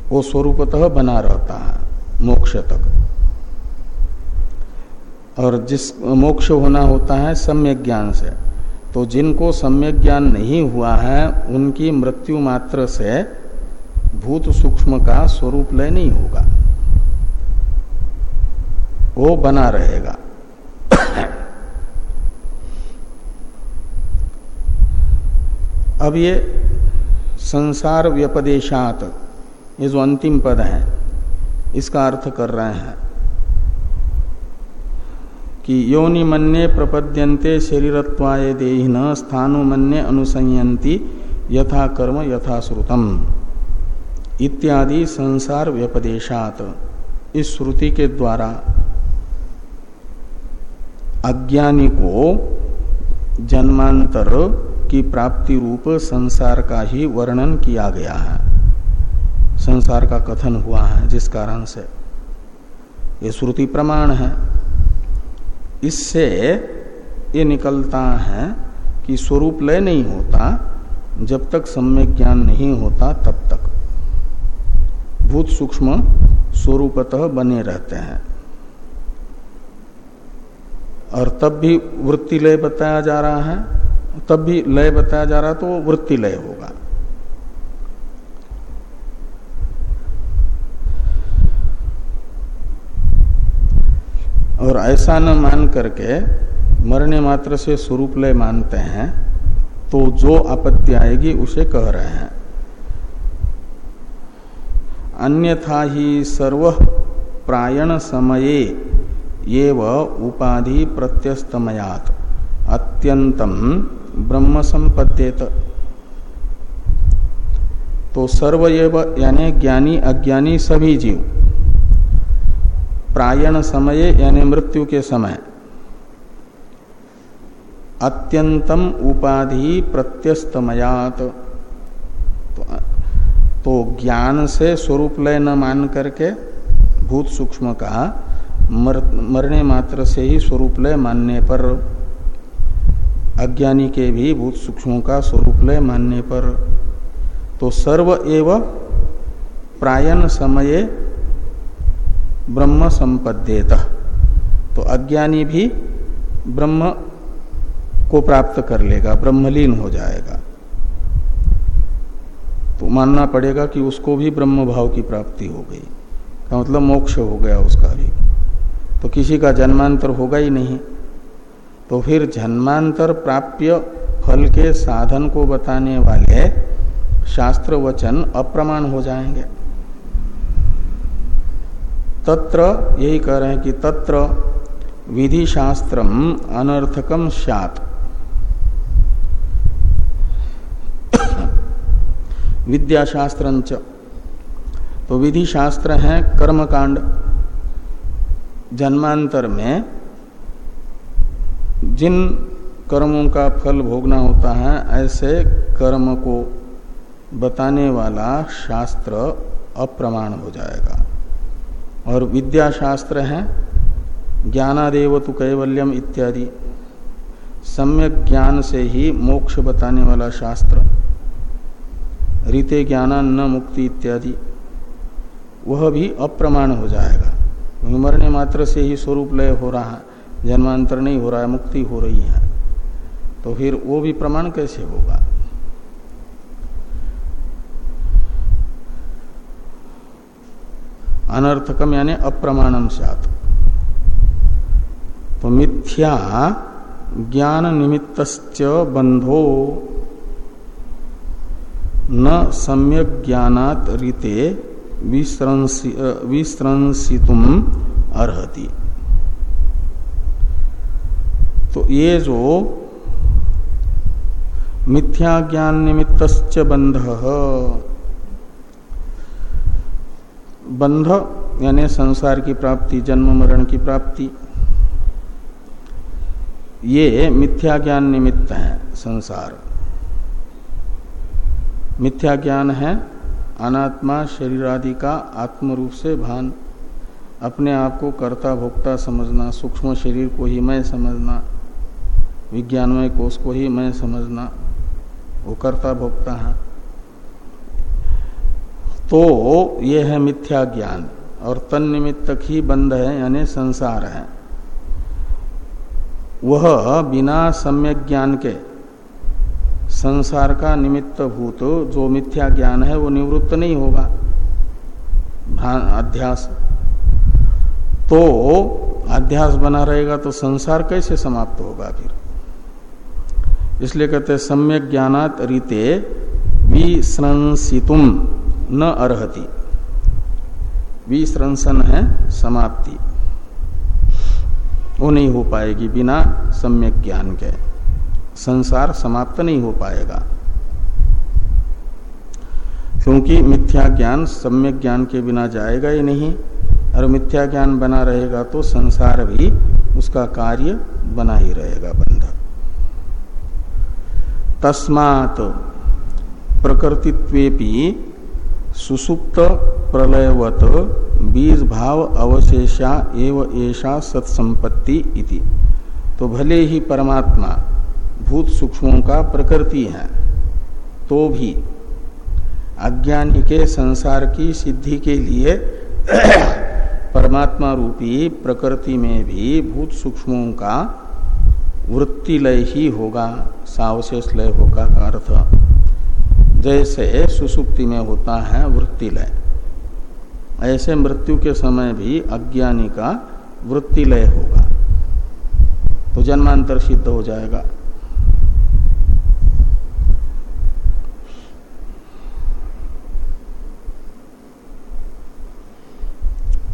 वो स्वरूपतः बना रहता है, मोक्ष तक। और जिस मोक्ष होना होता है सम्यक ज्ञान से। तो जिनको सम्यक ज्ञान नहीं हुआ है, उनकी मृत्यु मात्र से भूत सूक्ष्म का स्वरूप लय नहीं होगा। वो बना रहेगा। अब ये संसार व्यपदेशात, ये जो अंतिम पद है, इसका अर्थ कर रहे हैं। कि योनि मन्ये प्रपद्यन्ते शरीरत्वाय देहिन, स्थानु मन्ये अनुसंयंती यथा कर्म यथा श्रुतम। इत्यादि संसार व्यपदेशात। इस श्रुति के द्वारा अज्ञानी को जन्मांतर की प्राप्ति रूप संसार का ही वर्णन किया गया है। संसार का कथन हुआ है, जिस कारण से ये श्रुति प्रमाण है। इससे ये निकलता है कि स्वरूप लय नहीं होता, जब तक सम्यक ज्ञान नहीं होता, तब तक। भूत सूक्ष्म स्वरूपतः बने रहते हैं। और तब भी वृत्ति लय बताया जा रहा है। तब भी लय बताया जा रहा है तो वृत्ति लय होगा। और ऐसा न मान करके मरने मात्र से स्वरूप लय मानते हैं तो जो आपत्ति आएगी उसे कह रहे हैं। अन्यथा ही सर्व प्रायण समये ये उपाधि प्रत्यस्तमयात अत्यंतम ब्रह्म संपद्येत तो सर्व यानी ज्ञानी, अज्ञानी सभी जीव प्रायण समय यानी मृत्यु के समय। अत्यंतम उपाधि प्रत्यस्तमयात। तो, तो ज्ञान से स्वरूप लय न मान करके भूत सूक्ष्म का मर, मरने मात्र से ही स्वरूप लय मानने पर। अज्ञानी के भी भूत सूक्ष्मों का स्वरूप लय मानने पर। तो सर्व एव प्रायण समये ब्रह्म संपद्येत। तो अज्ञानी भी ब्रह्म को प्राप्त कर लेगा, ब्रह्मलीन हो जाएगा। तो मानना पड़ेगा कि उसको भी ब्रह्म भाव की प्राप्ति हो गई। का मतलब मोक्ष हो गया उसका भी। तो किसी का जन्मांतर होगा ही नहीं। तो फिर जन्मांतर प्राप्य फल के साधन को बताने वाले शास्त्र वचन अप्रमाण हो जाएँगे। तत्र, यही कह रहे हैं कि तत्र विधि शास्त्र अनर्थकम सात विद्याशास्त्र तो विधि शास्त्र है कर्मकांड। जन्मांतर में जिन कर्मों का फल भोगना होता है, ऐसे कर्म को बताने वाला शास्त्र अप्रमाण हो जाएगा। और विद्याशास्त्र है ज्ञानादेव तो कैवल्यम इत्यादि। सम्यक ज्ञान से ही मोक्ष बताने वाला शास्त्र। रीते ज्ञाना न मुक्ति इत्यादि। वह भी अप्रमाण हो जाएगा। मरने मात्र से ही स्वरूप लय हो रहा है, जन्मांतर नहीं हो रहा है, मुक्ति हो रही है। तो फिर वो भी प्रमाण कैसे होगा? अनर्थकम यानी अप्रमाणम सात तो मिथ्या ज्ञान निमित्त बंधो न सम्यक ज्ञानात रीते विस्रंसितुम अर्हति। तो ये जो मिथ्या ज्ञान निमित्त बंध बंध, यानी संसार की प्राप्ति, जन्म, मरण की प्राप्ति। ये मिथ्या ज्ञान निमित्त है संसार। मिथ्या ज्ञान है अनात्मा, शरीर आदि का आत्म रूप से भान। अपने आप को कर्ता, भोक्ता समझना, सूक्ष्म शरीर को ही मैं समझना, विज्ञानमय कोष को ही मैं समझना, वो कर्ता, भोक्ता है। तो ये है मिथ्या ज्ञान, और तन निमित्तक ही बंध है, यानी संसार है। वह बिना सम्यक ज्ञान के, संसार का निमित्त भूत, जो मिथ्या ज्ञान है, वो निवृत्त नहीं होगा। अध्यास। तो अध्यास बना रहेगा तो संसार कैसे समाप्त होगा फिर? इसलिए कहते सम्यक ज्ञानात रीते विश्रंसितुम। न अर्ति विश्रंसन है, समाप्ति। वो नहीं हो पाएगी बिना सम्यक ज्ञान के। संसार समाप्त नहीं हो पाएगा। क्योंकि मिथ्या ज्ञान सम्यक ज्ञान के बिना जाएगा ही नहीं, और मिथ्या ज्ञान बना रहेगा तो संसार भी उसका कार्य बना ही रहेगा बंध तस्मात प्रकृतित्वेपि सुसुप्त प्रलयवत बीज भाव अवशेषा एव ऐसा सत्संपत्ति इति। तो भले ही परमात्मा भूत सूक्ष्मों का प्रकृति है तो भी अज्ञानी के संसार की सिद्धि के लिए परमात्मा रूपी प्रकृति में भी भूत सूक्ष्मों का वृत्ति लय ही होगा, सावशेष लय होगा का अर्थ। जैसे सुसुप्ति में होता है, वृत्ति लय। ऐसे मृत्यु के समय भी अज्ञानी का वृत्ति लय होगा। तो जन्मांतर सिद्ध हो जाएगा।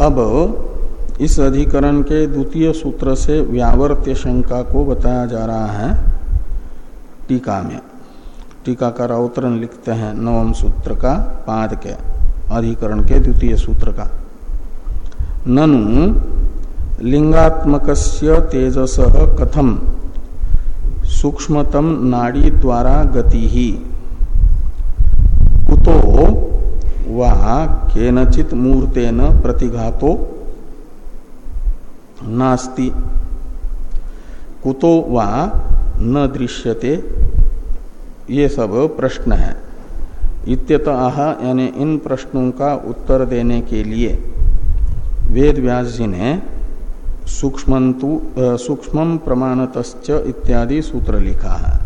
अब इस अधिकरण के द्वितीय सूत्र से व्यावर्त्य शंका को बताया जा रहा है टीका में। टीकाकार अवतरण लिखते हैं नवम सूत्र का पाद के, अधिकरण के द्वितीय सूत्र का। ननु लिंगात्मक तेजस कथम, सूक्ष्मतम नाड़ी द्वारा गति। ही कुतो वह केनचित मूर्तेन प्रतिघातो, नास्ति। कुतो वा न दृश्यते ये सब प्रश्न है। इत्यतः यानी इन प्रश्नों का उत्तर देने के लिए वेद व्यास जी ने सूक्ष्म प्रमाणत इत्यादि सूत्र लिखा है।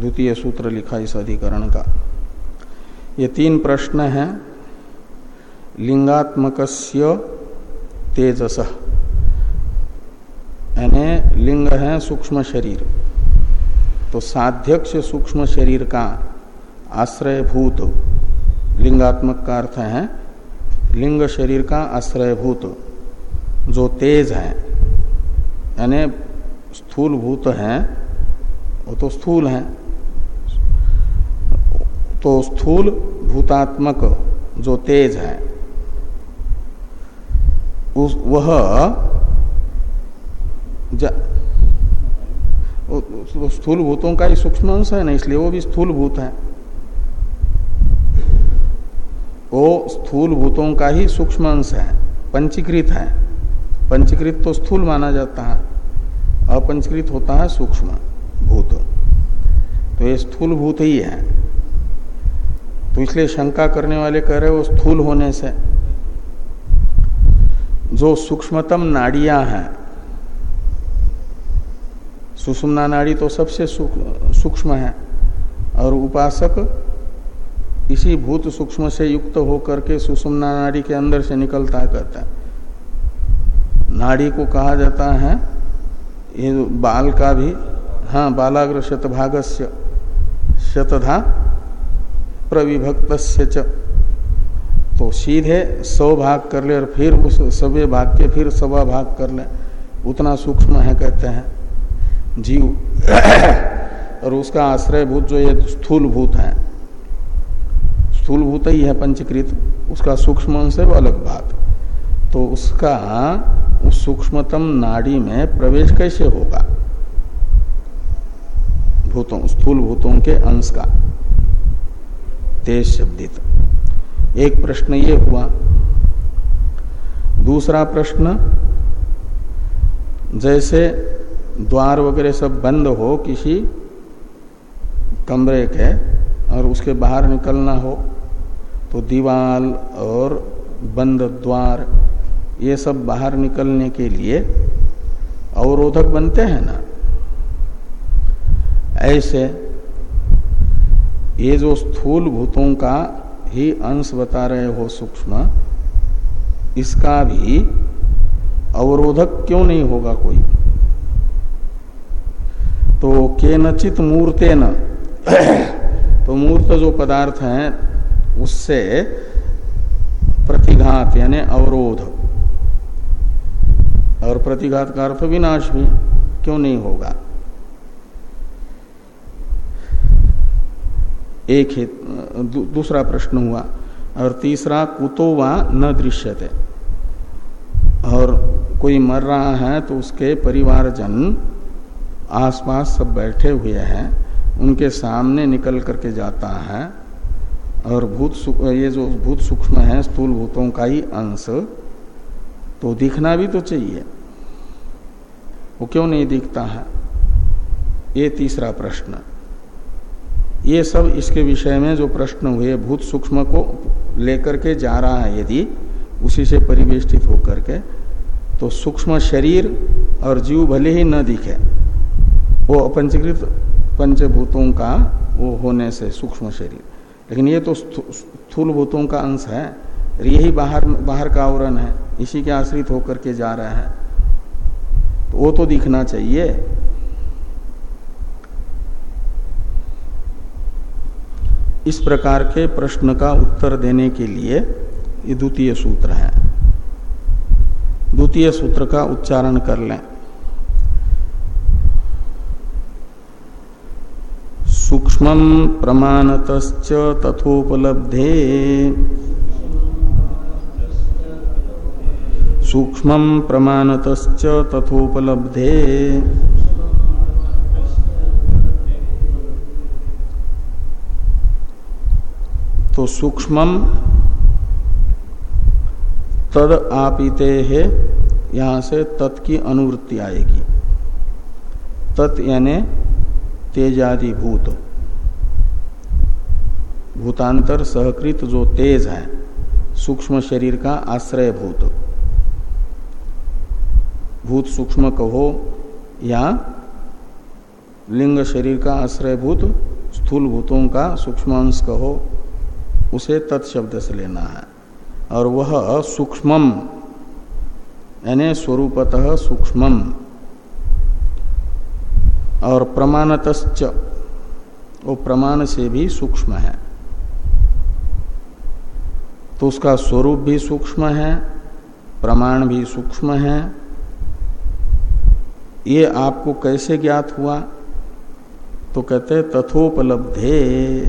द्वितीय सूत्र लिखा इस अधिकरण का। ये तीन प्रश्न हैं। लिंगात्मक तेजस। यानी लिंग है सूक्ष्म शरीर। तो साध्यक्ष सूक्ष्म शरीर का आश्रयभूत लिंगात्मक का अर्थ है, लिंग शरीर का आश्रयभूत, जो तेज है, यानी स्थूल भूत है, वो तो स्थूल है। तो स्थूल भूतात्मक जो तेज है, उस, वह स्थूल भूतों का ही सूक्ष्म अंश है ना, इसलिए वो भी स्थूल भूत है। वो स्थूल भूतों का ही सूक्ष्म अंश है, पंचीकृत है। पंचीकृत तो स्थूल माना जाता है, अपंचकृत होता है सूक्ष्म भूत। तो ये स्थूल भूत ही है। तो इसलिए शंका करने वाले कह रहे वो स्थूल होने से। जो सूक्ष्मतम नाड़ियाँ हैं सुषुम्ना नाड़ी तो सबसे सूक्ष्म है। और उपासक इसी भूत सूक्ष्म से युक्त होकर के सुषुम्ना नाड़ी के अंदर से निकलता करता है। नाड़ी को कहा जाता है, ये बाल का भी हाँ बालाग्र शतभागस्य, शतधा प्रविभक्त च। तो सीधे सौ भाग कर ले और फिर उस सवे भाग के फिर सवा भाग कर ले। उतना सूक्ष्म है, कहते हैं। जीव और उसका आश्रय भूत जो ये स्थूल भूत है स्थूल भूत ही है पंचकृत, उसका सूक्ष्म है वो अलग बात। तो उसका, उस सूक्ष्मतम नाड़ी में प्रवेश कैसे होगा? भूतों स्थूल भूतों के अंश का। तेज शब्दित। एक प्रश्न ये हुआ। दूसरा प्रश्न, जैसे द्वार वगैरह सब बंद हो, किसी कमरे के, और उसके बाहर निकलना हो तो दीवाल और बंद द्वार, ये सब बाहर निकलने के लिए अवरोधक बनते हैं ना। ऐसे ये जो स्थूल भूतों का ही अंश बता रहे हो सूक्ष्म, इसका भी अवरोधक क्यों नहीं होगा कोई? तो के नचित मूर्ते न तो मूर्त जो पदार्थ है, उससे प्रतिघात, यानी अवरोध। और प्रतिघात का अर्थ विनाश भी क्यों नहीं होगा? एक ही दूसरा प्रश्न हुआ, और तीसरा, कुतो वा न दृश्यते। और कोई मर रहा है तो उसके परिवारजन आसपास सब बैठे हुए हैं, उनके सामने निकल करके जाता है, और भूत ये जो भूत सूक्ष्म है, स्थूल भूतों का ही अंश तो दिखना भी तो चाहिए। वो क्यों नहीं दिखता है? ये तीसरा प्रश्न। ये सब इसके विषय में जो प्रश्न हुए, भूत सूक्ष्म को लेकर के जा रहा है यदि, उसी से परिवेष्टित होकर के तो सूक्ष्म शरीर और जीव भले ही न दिखे वो अपंचीकृत पंचभूतों का वो होने से सूक्ष्म शरीर। लेकिन ये तो स्थूल भूतों का अंश है यही बाहर बाहर का आवरण है। इसी के आश्रित होकर के जा रहा है। तो वो तो दिखना चाहिए। इस प्रकार के प्रश्न का उत्तर देने के लिए ये द्वितीय सूत्र है। द्वितीय सूत्र का उच्चारण कर लें। सूक्ष्म प्रमाणत तथोपलब्धे। सूक्ष्म प्रमाणत तथोपलब्धे। तो सूक्ष्म तद आपीते है, यहाँ से तत् की अनुवृत्ति आएगी। तत् यानी तेजादि भूत। भूतांतर सहकृत जो तेज है, सूक्ष्म शरीर का आश्रय भूत। भूत सूक्ष्म कहो या लिंग शरीर का आश्रय भूत, स्थूल भूतों का सूक्ष्म अंश कहो, उसे तत्शब्द से लेना है। और वह सूक्ष्मम, यानी स्वरूपतः सूक्ष्मम। और प्रमाणत वो प्रमाण से भी सूक्ष्म है। तो उसका स्वरूप भी सूक्ष्म है, प्रमाण भी सूक्ष्म है। ये आपको कैसे ज्ञात हुआ? तो कहते तथोपलब्धे।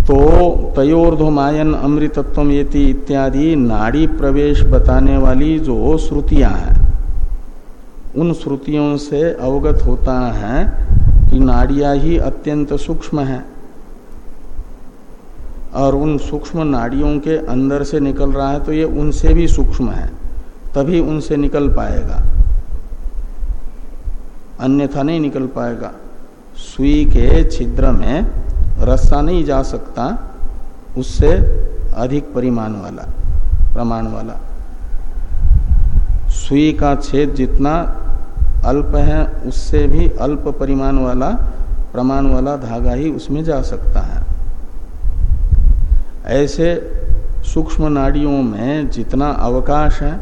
तो तयोर्धमायन अमृतत्व येति इत्यादि नाड़ी प्रवेश बताने वाली जो श्रुतियाँ हैं उन श्रुतियों से अवगत होता है कि नाड़ियाँ ही अत्यंत सूक्ष्म है और उन सूक्ष्म नाड़ियों के अंदर से निकल रहा है तो ये उनसे भी सूक्ष्म है, तभी उनसे निकल पाएगा। अन्यथा नहीं निकल पाएगा। सुई के छिद्र में रस्सा नहीं जा सकता, उससे अधिक परिमाण वाला, प्रमाण वाला। सुई का छेद जितना अल्प है, उससे भी अल्प परिमाण वाला, प्रमाण वाला धागा ही उसमें जा सकता है। ऐसे सूक्ष्म नाड़ियों में जितना अवकाश है,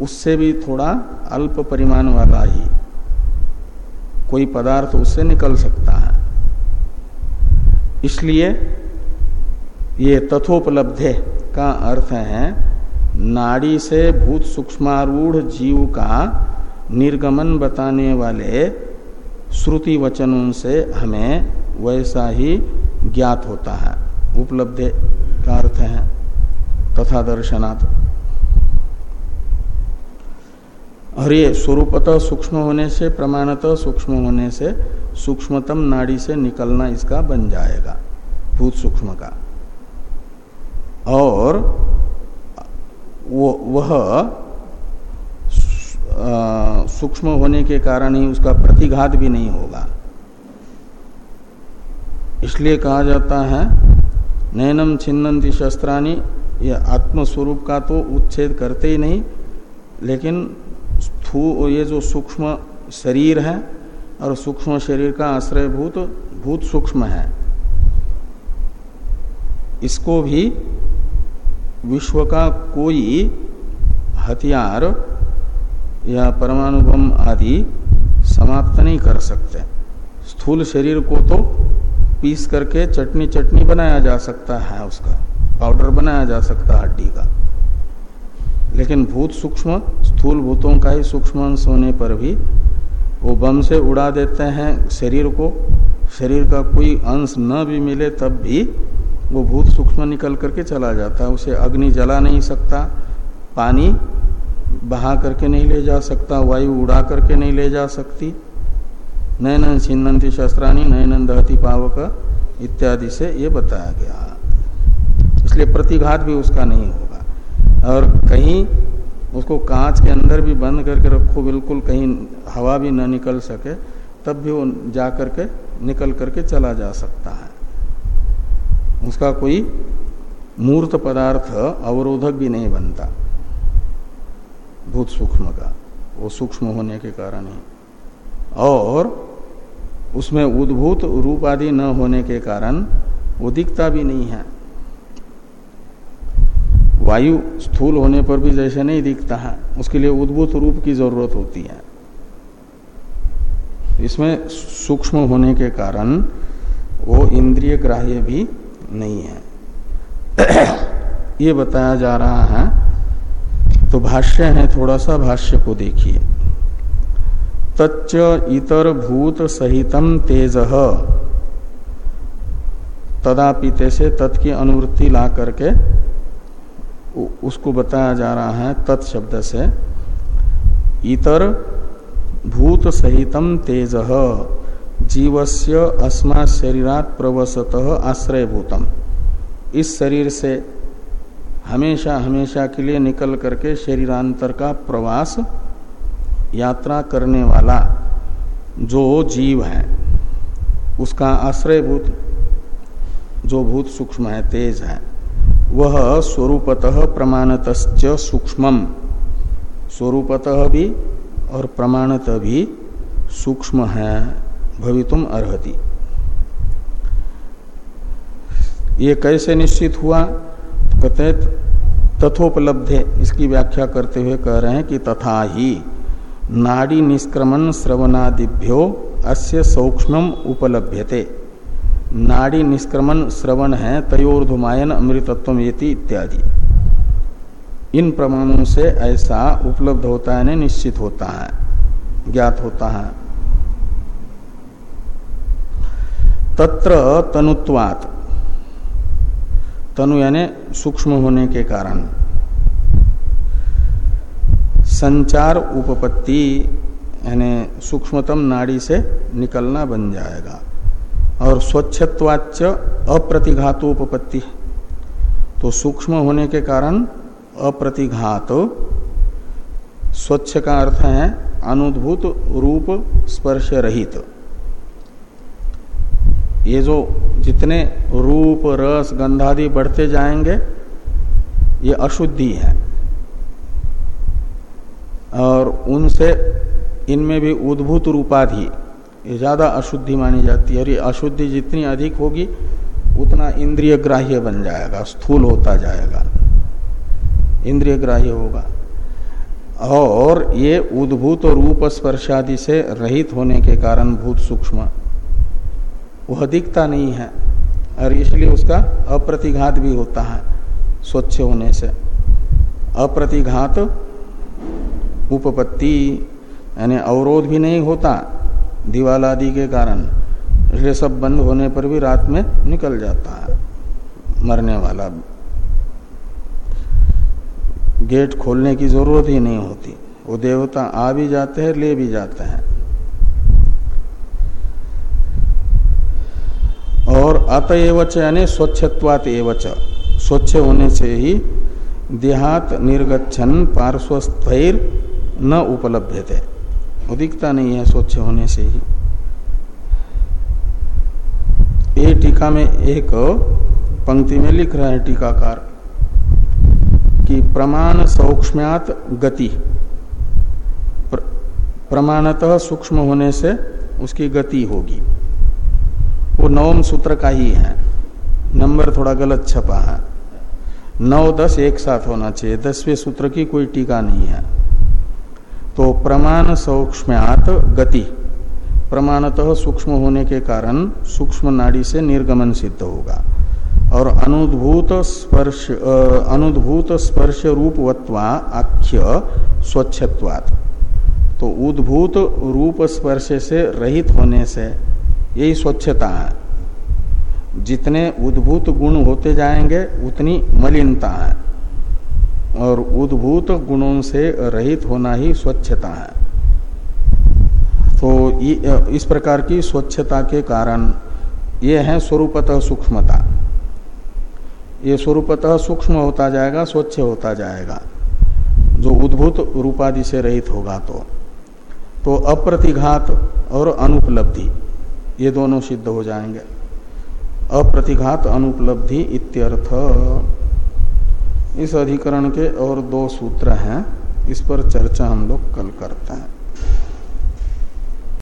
उससे भी थोड़ा अल्प परिमाण वाला ही कोई पदार्थ उससे निकल सकता है। इसलिए ये तथोपलब्धे का अर्थ है नाड़ी से भूत सूक्ष्मारूढ़ जीव का निर्गमन बताने वाले श्रुति वचनों से हमें वैसा ही ज्ञात होता है। उपलब्ध का अर्थ है तथा दर्शनात्। और ये स्वरूपतः सूक्ष्म होने से, प्रमाणतः सूक्ष्म होने से सूक्ष्मतम नाड़ी से निकलना इसका बन जाएगा, भूत सूक्ष्म का। और वो, वह सूक्ष्म होने के कारण ही उसका प्रतिघात भी नहीं होगा। इसलिए कहा जाता है, नैनम छिन्नती शस्त्राणी, ये आत्मस्वरूप का तो उच्छेद करते ही नहीं, लेकिन स्थू, ये जो सूक्ष्म शरीर है और सूक्ष्म शरीर का आश्रय भूत भूत सूक्ष्म है। इसको भी विश्व का कोई हथियार या परमाणु बम आदि समाप्त नहीं कर सकते। स्थूल शरीर को तो पीस करके चटनी चटनी बनाया जा सकता है उसका, पाउडर बनाया जा सकता है हड्डी का। लेकिन भूत सूक्ष्म, स्थूल भूतों का ही सूक्ष्म अंश होने पर भी वो बम से उड़ा देते हैं, शरीर को, शरीर का कोई अंश न भी मिले तब भी वो भूत सूक्ष्म निकल करके चला जाता है, उसे अग्नि जला नहीं सकता, पानी बहा करके नहीं ले जा सकता, वायु उड़ा करके नहीं ले जा सकती। नयन छिन्नती शस्त्राणी नयन दहती पावक इत्यादि से ये बताया गया। इसलिए प्रतिघात भी उसका नहीं होगा। और कहीं उसको कांच के अंदर भी बंद करके रखो, बिल्कुल कहीं हवा भी न निकल सके, तब भी वो जा करके निकल करके चला जा सकता है। उसका कोई मूर्त पदार्थ अवरोधक भी नहीं बनता। भूत सूक्ष्म का। वो सूक्ष्म होने के कारण ही। और उसमें उद्भूत रूप आदि न होने के कारण वो दिखता भी नहीं है। वायु स्थूल होने पर भी जैसे नहीं दिखता है। उसके लिए उद्भूत रूप की ज़रूरत होती है। इसमें सूक्ष्म होने के कारण वो इंद्रिय ग्राह्य भी नहीं है। ये बताया जा रहा है तो भाष्य है थोड़ा सा भाष्य को देखिए। तच्च इतर भूत सहितम तेज। तदापिते से तत् की अनुवृत्ति ला करके उसको बताया जा रहा है तत्शब्द से। इतर भूत सहितम तेज। जीवस्य अस्मा शरीरात प्रवसत आश्रय भूतम इस शरीर से हमेशा हमेशा के लिए निकल करके शरीरांतर का प्रवास, यात्रा करने वाला जो जीव है, उसका आश्रयभूत, जो भूत सूक्ष्म है, तेज है, वह स्वरूपतः प्रमाणत सूक्ष्म स्वरूपतः भी और प्रमाणत भी सूक्ष्म है। भवितुम अर्ति ये कैसे निश्चित हुआ? कहते तथोपलब्धे, इसकी व्याख्या करते हुए कह रहे हैं कि तथा ही नाड़ी निष्क्रमण श्रवणादिभ्यो अस्य सूक्ष्म उपलभ्यते। नाड़ी निष्क्रमण श्रवण है, तयोर्धुमायन अमृतत्व येति इत्यादि। इन प्रमाणों से ऐसा उपलब्ध होता है निश्चित होता है, ज्ञात होता है। तत्र तनुत्वात। तनु यानी सूक्ष्म होने के कारण। संचार उपपत्ति यानी सूक्ष्मतम नाड़ी से निकलना बन जाएगा। और स्वच्छत्वाच अप्रतिघातोपपत्ति तो सूक्ष्म होने के कारण अप्रतिघात। स्वच्छ का अर्थ है, अनुद्भूत रूप स्पर्श रहित। ये जो जितने रूप, रस गंधादि बढ़ते जाएँगे, ये अशुद्धि है। और उनसे इनमें भी उद्भूत रूपाधि, ये ज़्यादा अशुद्धि मानी जाती है। और ये अशुद्धि जितनी अधिक होगी, उतना इंद्रिय ग्राह्य बन जाएगा, स्थूल होता जाएगा। इंद्रिय ग्राह्य होगा। और ये उद्भूत रूप स्पर्शादि से रहित होने के कारण भूत सूक्ष्म वह दिखता नहीं है। और इसलिए उसका अप्रतिघात भी होता है स्वच्छ होने से। अप्रतिघात उपपत्ति, यानी अवरोध भी नहीं होता दीवाल आदि के कारण। इसलिए सब बंद होने पर भी रात में निकल जाता है, मरने वाला गेट खोलने की ज़रूरत ही नहीं होती। वो देवता आ भी जाते हैं, ले भी जाते हैं और अतएवच यानी स्वच्छत्वात एवच स्वच्छ होने से ही देहात निर्गछन पार्श्वस्थर न उपलब्ध थे दिखता नहीं है स्वच्छ होने से ही। ये टीका में एक पंक्ति में लिख रहा है टीकाकार कि प्रमाण सौक्ष्म्यात गति। प्र, प्रमाणतः सूक्ष्म होने से उसकी गति होगी। वो नवम सूत्र का ही है। नंबर थोड़ा गलत छपा है। नौ, दस, एक साथ होना चाहिए। दसवें सूत्र की कोई टीका नहीं है। तो प्रमाण सौक्ष्म्यात गति। प्रमाणतः सूक्ष्म होने के कारण सूक्ष्म नाड़ी से निर्गमन सिद्ध होगा। और अनुद्भूत स्पर्श अनुद्भूत स्पर्श रूपवत्वा आख्य स्वच्छत्वात्। तो उद्भूत रूप स्पर्श से रहित होने से यही स्वच्छता है। जितने उद्भूत गुण होते जाएँगे, उतनी मलिनता है। और उद्भूत गुणों से रहित होना ही स्वच्छता है। तो इस प्रकार की स्वच्छता के कारण ये है स्वरूपतः सूक्ष्मता। ये स्वरूपतः सूक्ष्म होता जाएगा, स्वच्छ होता जाएगा। जो उद्भूत रूपादि से रहित होगा तो। तो अप्रतिघात और अनुपलब्धि। ये दोनों सिद्ध हो जाएँगे। अप्रतिघात अनुपलब्धि इत्यर्थ। इस अधिकरण के और दो सूत्र हैं, इस पर चर्चा हम लोग कल करते हैं।